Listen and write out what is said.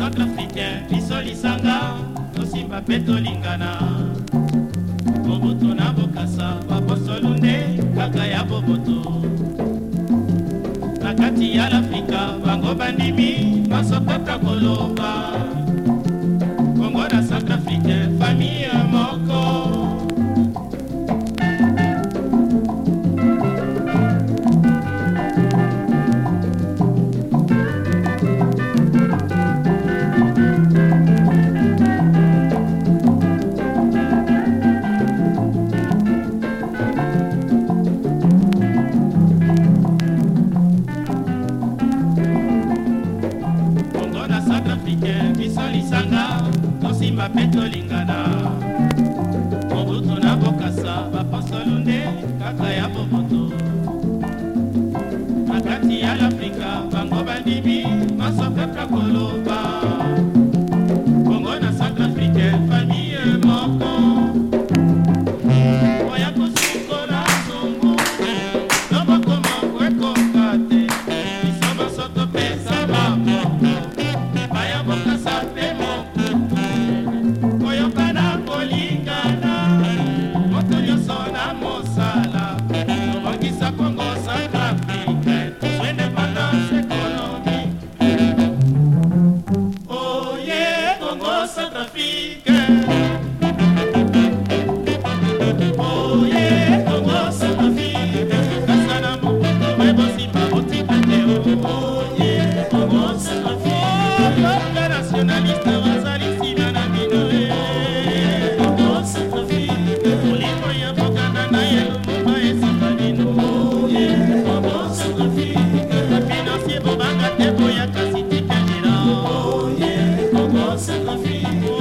centre africain biso lisanga tosimba mpe tolingana boboto na bokasa babosolu nde kaka ya boboto na kati ya lafrika bango bandimi masokota koloba kongo na centre africain biso lisanga tosimba mpe tolingana mobutu na bokasa bapasolu nde kaka ya bomoto Brasil.